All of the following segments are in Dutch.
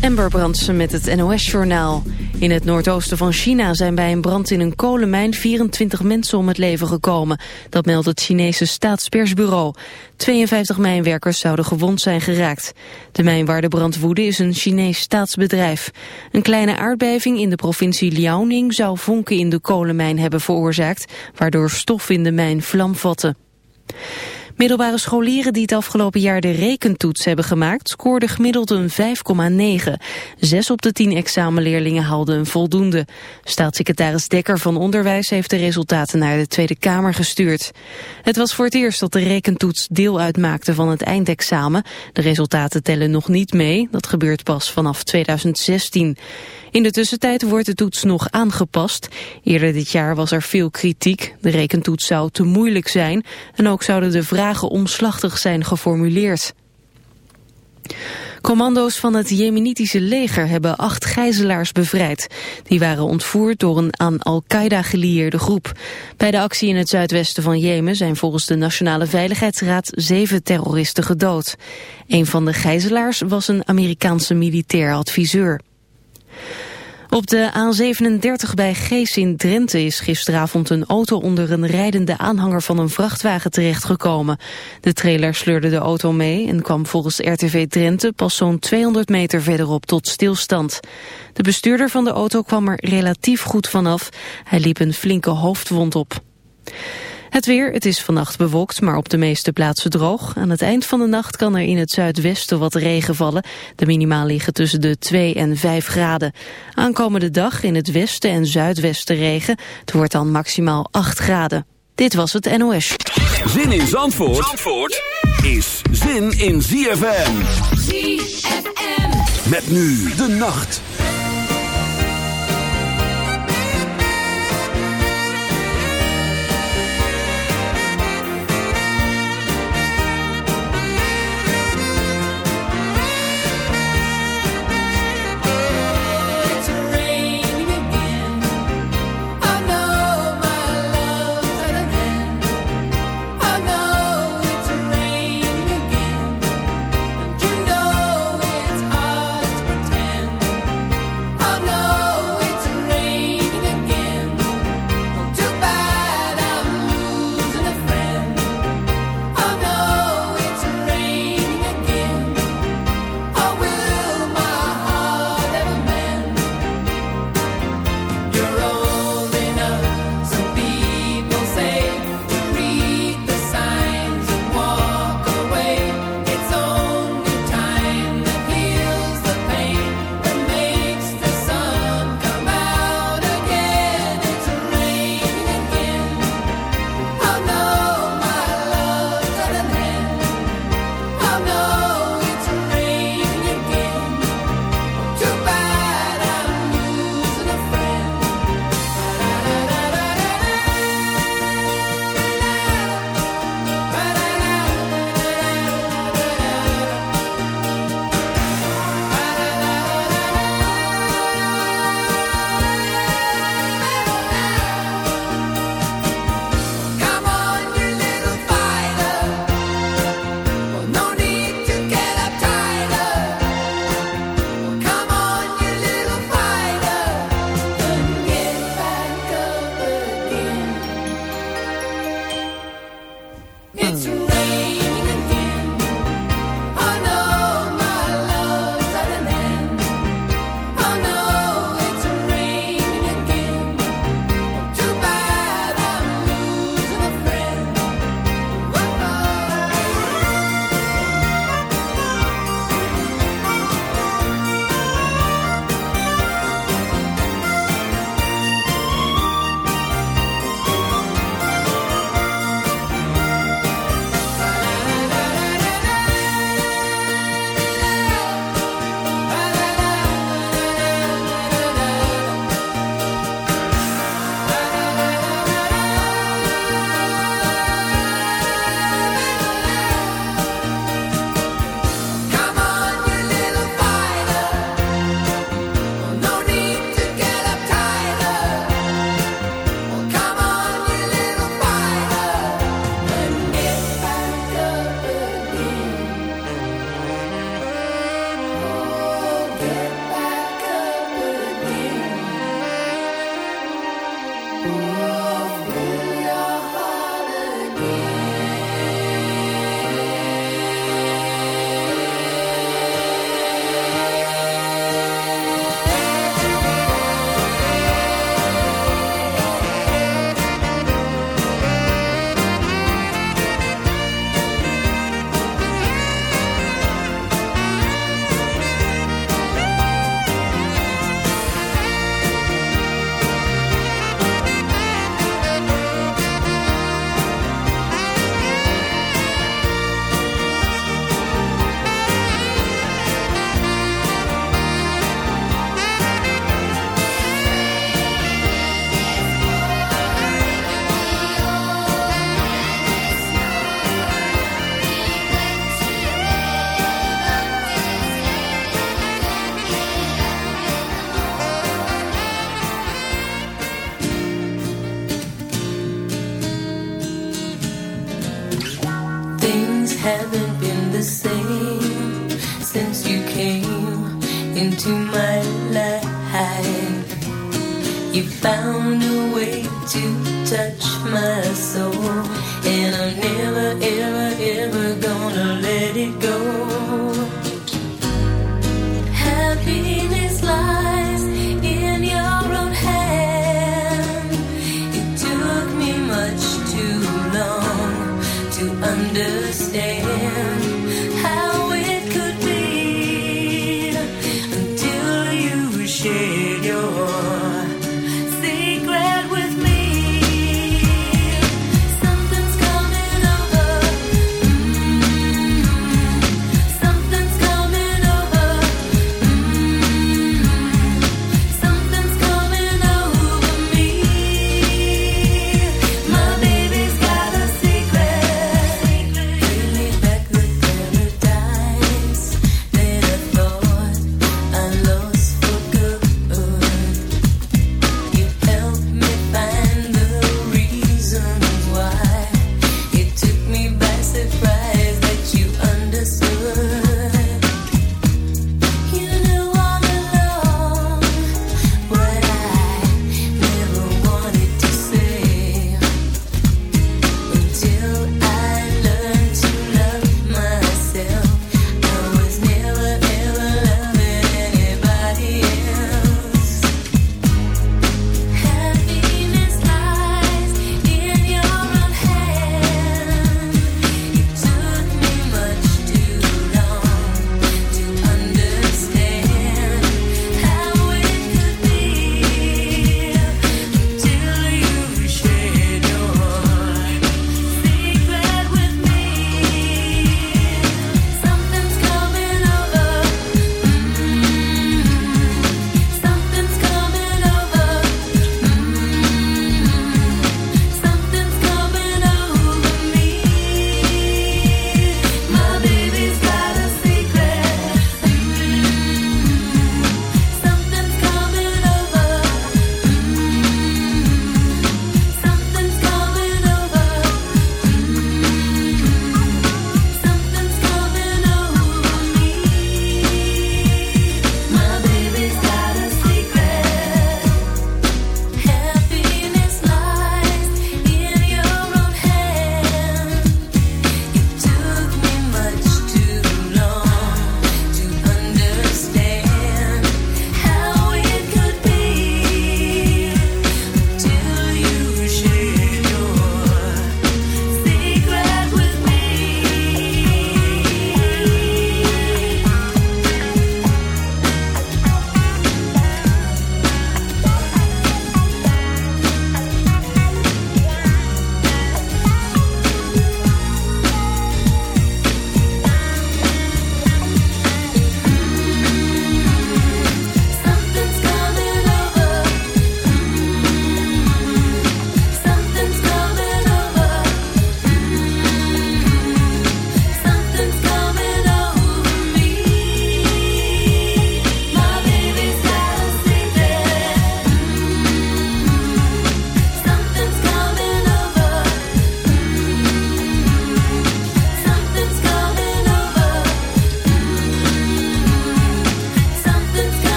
Amber Brandsen met het NOS-journaal. In het noordoosten van China zijn bij een brand in een kolenmijn 24 mensen om het leven gekomen. Dat meldt het Chinese staatspersbureau. 52 mijnwerkers zouden gewond zijn geraakt. De mijn waar de brand woedde is een Chinees staatsbedrijf. Een kleine aardbeving in de provincie Liaoning zou vonken in de kolenmijn hebben veroorzaakt, waardoor stof in de mijn vlam vatte. Middelbare scholieren die het afgelopen jaar de rekentoets hebben gemaakt... scoorden gemiddeld een 5,9. Zes op de tien examenleerlingen haalden een voldoende. Staatssecretaris Dekker van Onderwijs heeft de resultaten naar de Tweede Kamer gestuurd. Het was voor het eerst dat de rekentoets deel uitmaakte van het eindexamen. De resultaten tellen nog niet mee, dat gebeurt pas vanaf 2016. In de tussentijd wordt de toets nog aangepast. Eerder dit jaar was er veel kritiek. De rekentoets zou te moeilijk zijn en ook zouden de vragen omslachtig zijn geformuleerd. Commando's van het Jemenitische leger hebben acht gijzelaars bevrijd. Die waren ontvoerd door een aan Al-Qaeda gelieerde groep. Bij de actie in het zuidwesten van Jemen zijn volgens de Nationale Veiligheidsraad zeven terroristen gedood. Een van de gijzelaars was een Amerikaanse militair adviseur. Op de A37 bij Gees in Drenthe is gisteravond een auto onder een rijdende aanhanger van een vrachtwagen terechtgekomen. De trailer sleurde de auto mee en kwam volgens RTV Drenthe pas zo'n 200 meter verderop tot stilstand. De bestuurder van de auto kwam er relatief goed vanaf. Hij liep een flinke hoofdwond op. Het weer, het is vannacht bewolkt, maar op de meeste plaatsen droog. Aan het eind van de nacht kan er in het zuidwesten wat regen vallen. De minimaal liggen tussen de 2 en 5 graden. Aankomende dag in het westen en zuidwesten regen. Het wordt dan maximaal 8 graden. Dit was het NOS. Zin in Zandvoort, Zandvoort is zin in ZFM. ZFM. Met nu de nacht.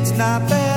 it's not bad.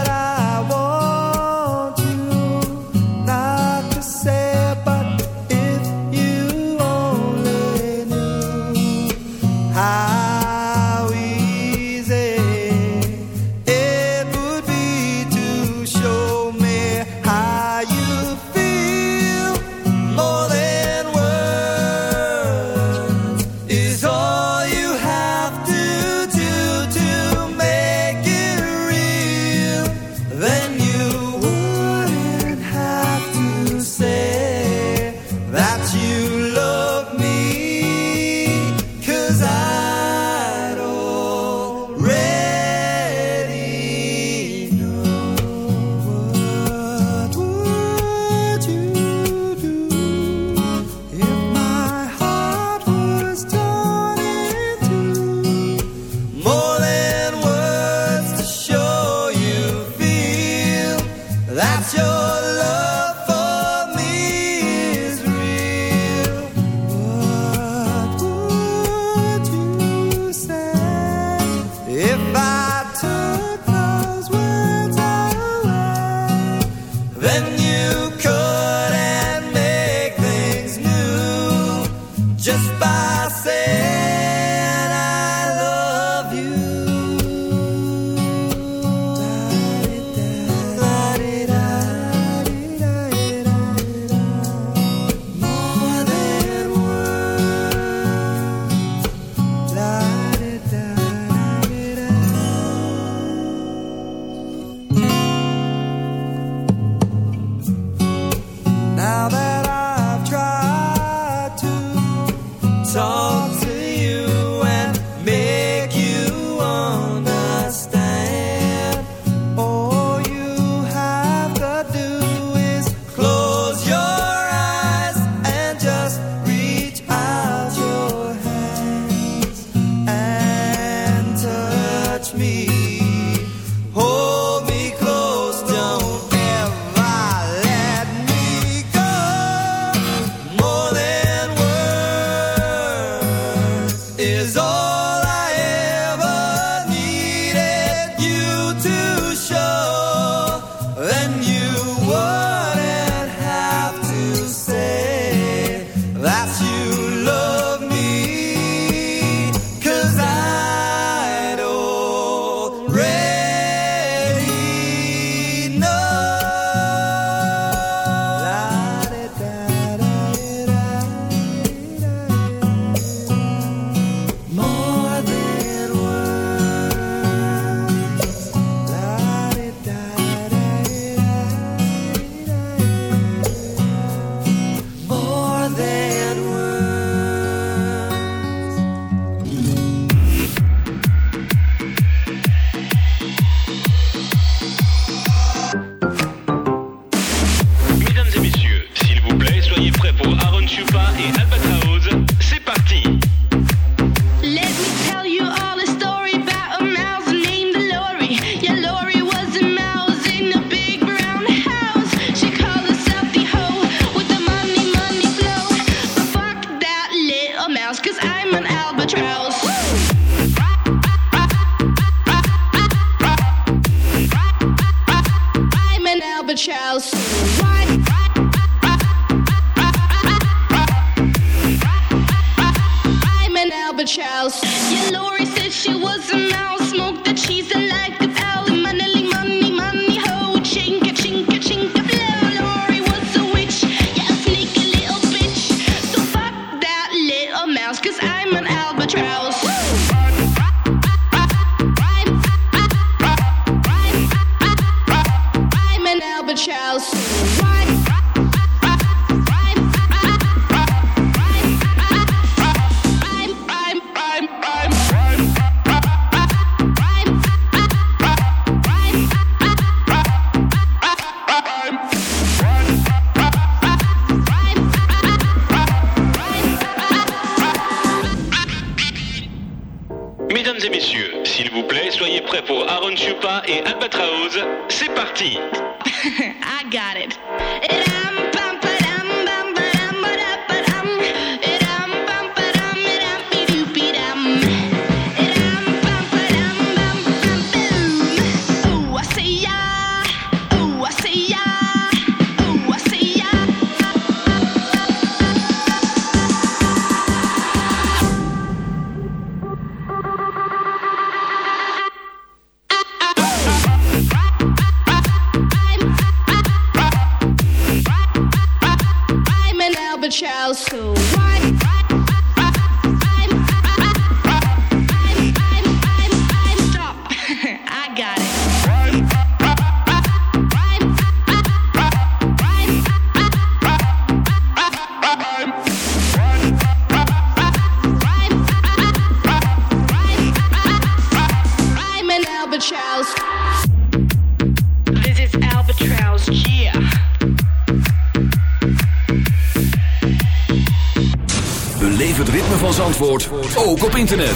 Zandvoort ook op internet.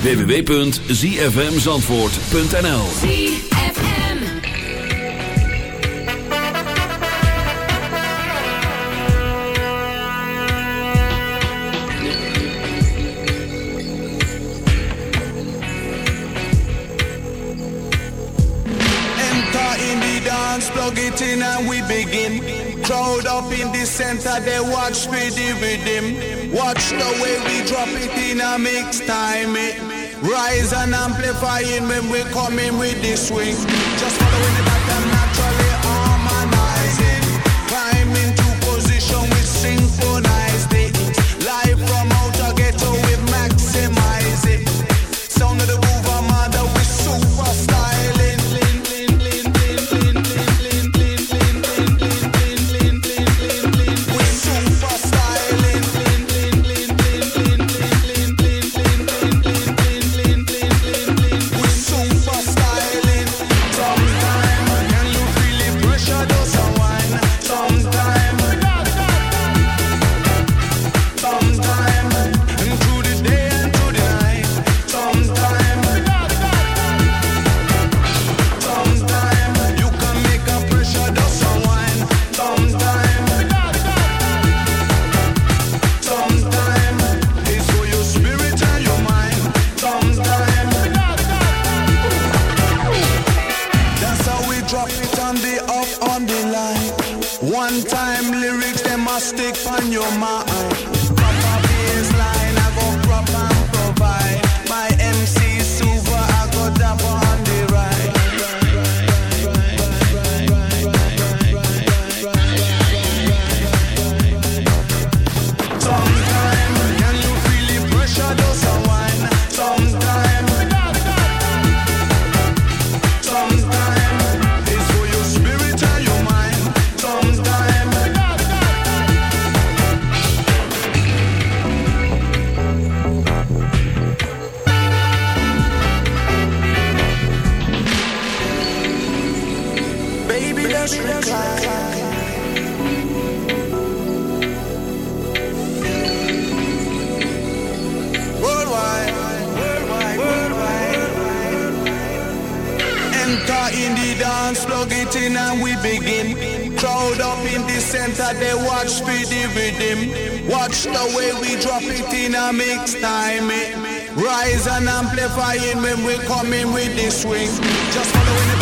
www.zfmzandvoort.nl Enter we begin. Crowd up in the center, they watch me with them. Watch the way we drop it in a mix time. It rise and amplifying when we coming with the swing. Just following the back On the up on the line. One time lyrics, they must stick on your mind. beginning and we begin. Crowd up in the center, they watch for the rhythm. Watch the way we drop it in a mix time. Eh? Rise and amplifying when we coming with the swing. Just following the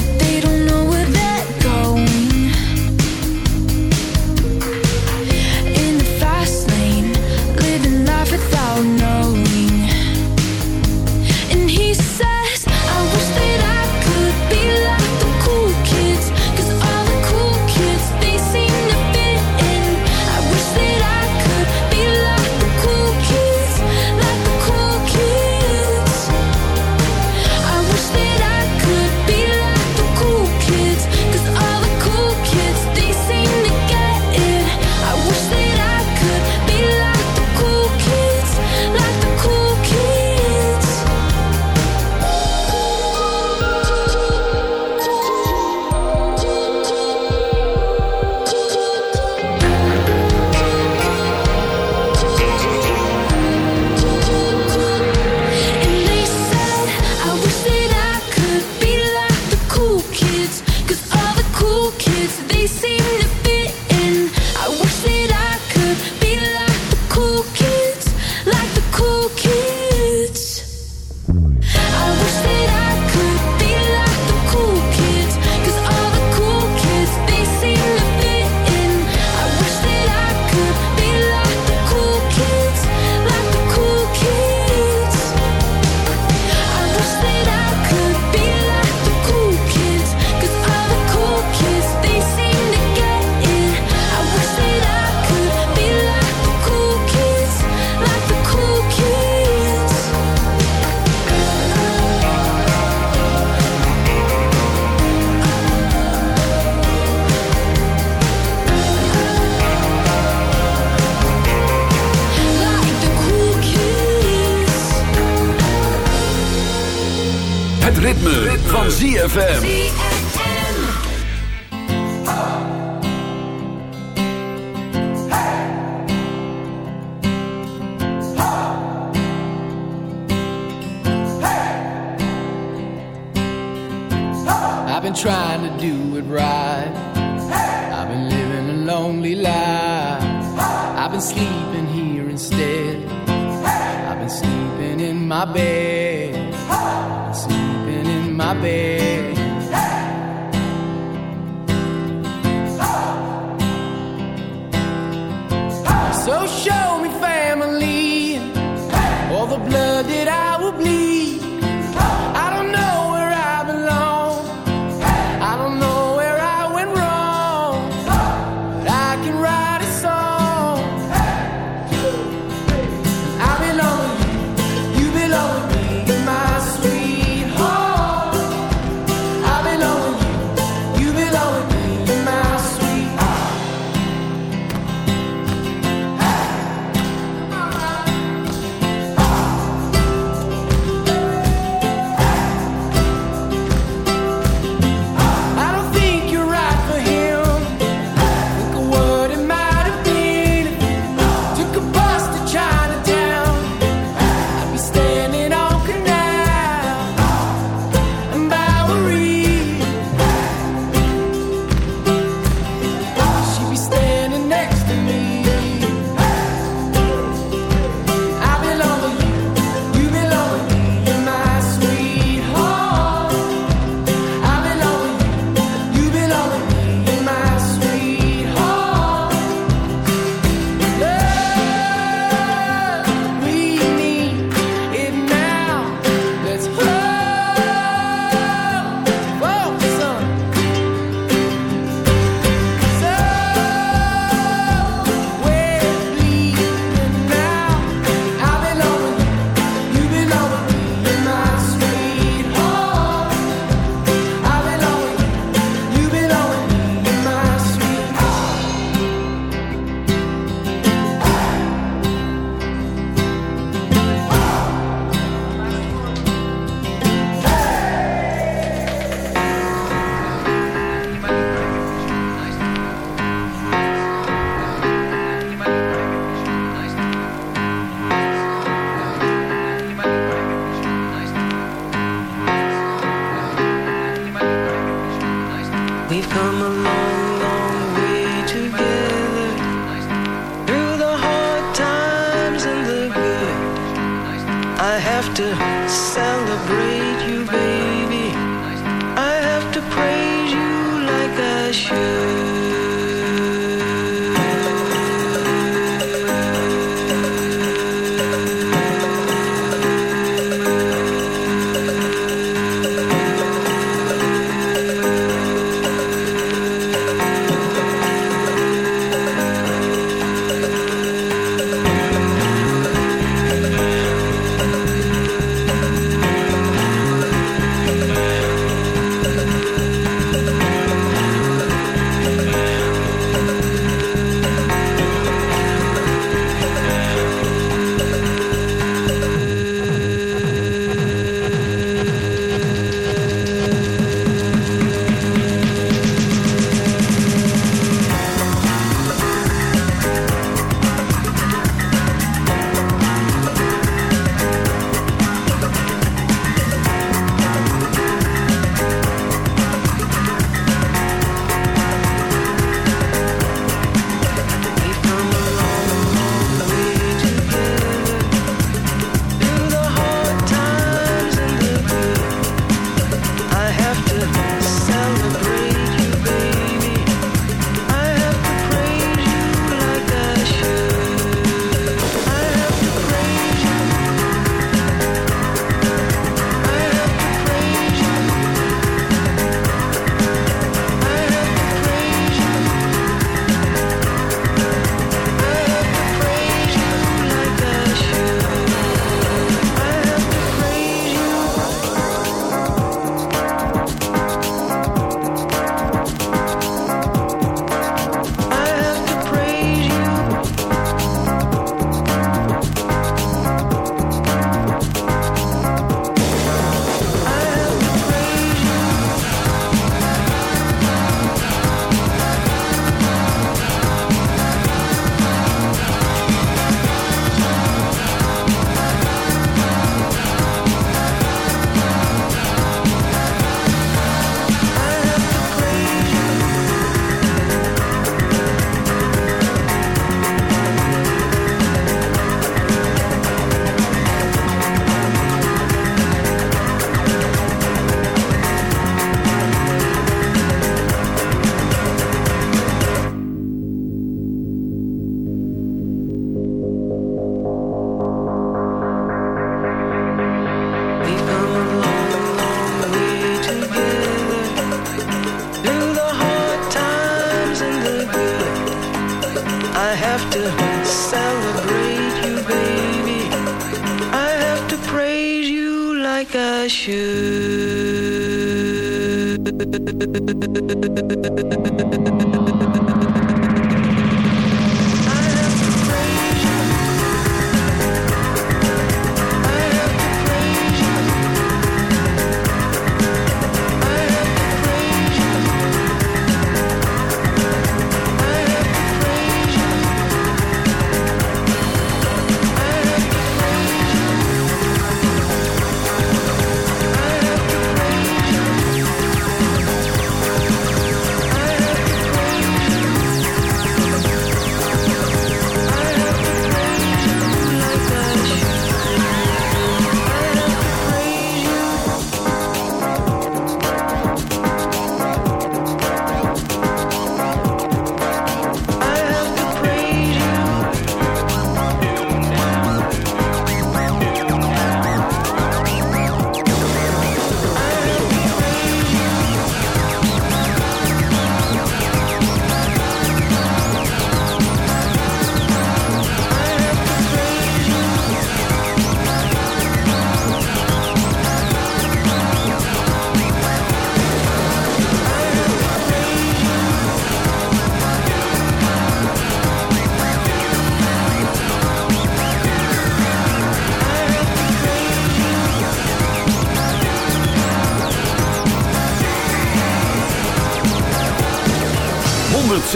ZFM.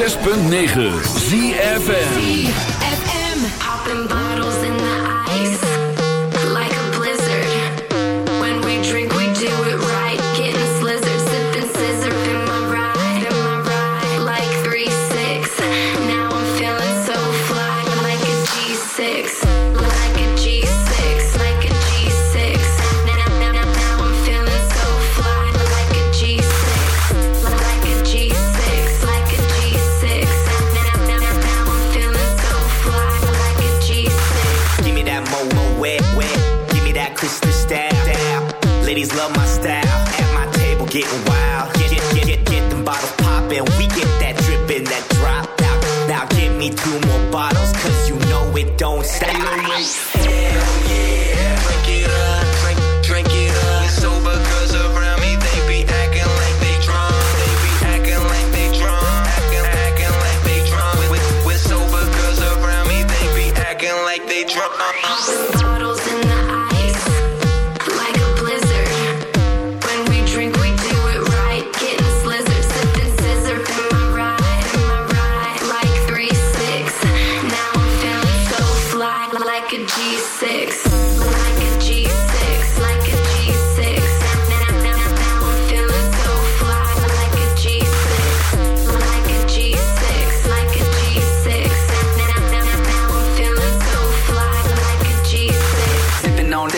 106.9 ZFN Get wild.